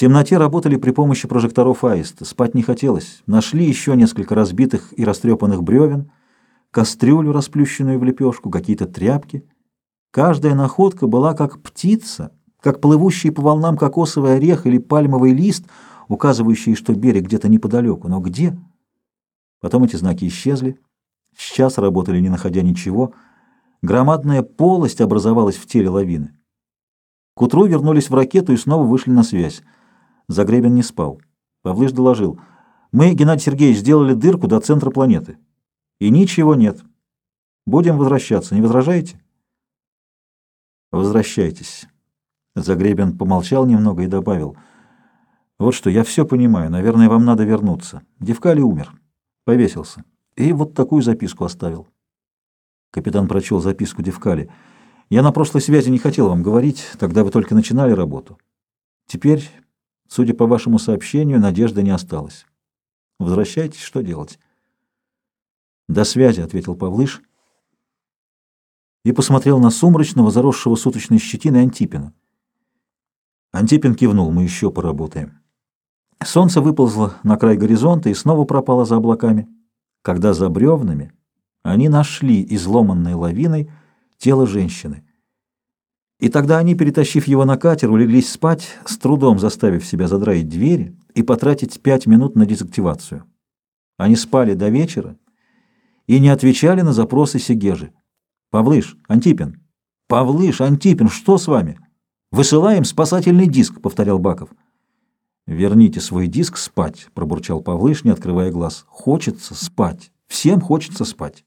темноте работали при помощи прожекторов аиста. Спать не хотелось. Нашли еще несколько разбитых и растрепанных бревен, кастрюлю, расплющенную в лепешку, какие-то тряпки. Каждая находка была как птица, как плывущий по волнам кокосовый орех или пальмовый лист, указывающий, что берег где-то неподалеку. Но где? Потом эти знаки исчезли. Сейчас работали, не находя ничего. Громадная полость образовалась в теле лавины. К утру вернулись в ракету и снова вышли на связь. Загребин не спал. Павлыш доложил. «Мы, Геннадий Сергеевич, сделали дырку до центра планеты. И ничего нет. Будем возвращаться. Не возражаете?» «Возвращайтесь». Загребин помолчал немного и добавил. «Вот что, я все понимаю. Наверное, вам надо вернуться. Девкали умер. Повесился. И вот такую записку оставил». Капитан прочел записку Девкали. «Я на прошлой связи не хотел вам говорить, тогда вы только начинали работу. Теперь, судя по вашему сообщению, надежды не осталось. Возвращайтесь, что делать?» «До связи», — ответил Павлыш и посмотрел на сумрачного, заросшего суточной щетиной Антипина. Антипин кивнул, мы еще поработаем. Солнце выползло на край горизонта и снова пропало за облаками, когда за бревнами они нашли изломанной лавиной тело женщины. И тогда они, перетащив его на катер, улеглись спать, с трудом заставив себя задраить двери и потратить пять минут на дезактивацию. Они спали до вечера и не отвечали на запросы Сегежи. «Павлыш, Антипин! Павлыш, Антипин, что с вами?» «Высылаем спасательный диск», — повторял Баков. «Верните свой диск спать», — пробурчал Павлыш, не открывая глаз. «Хочется спать. Всем хочется спать».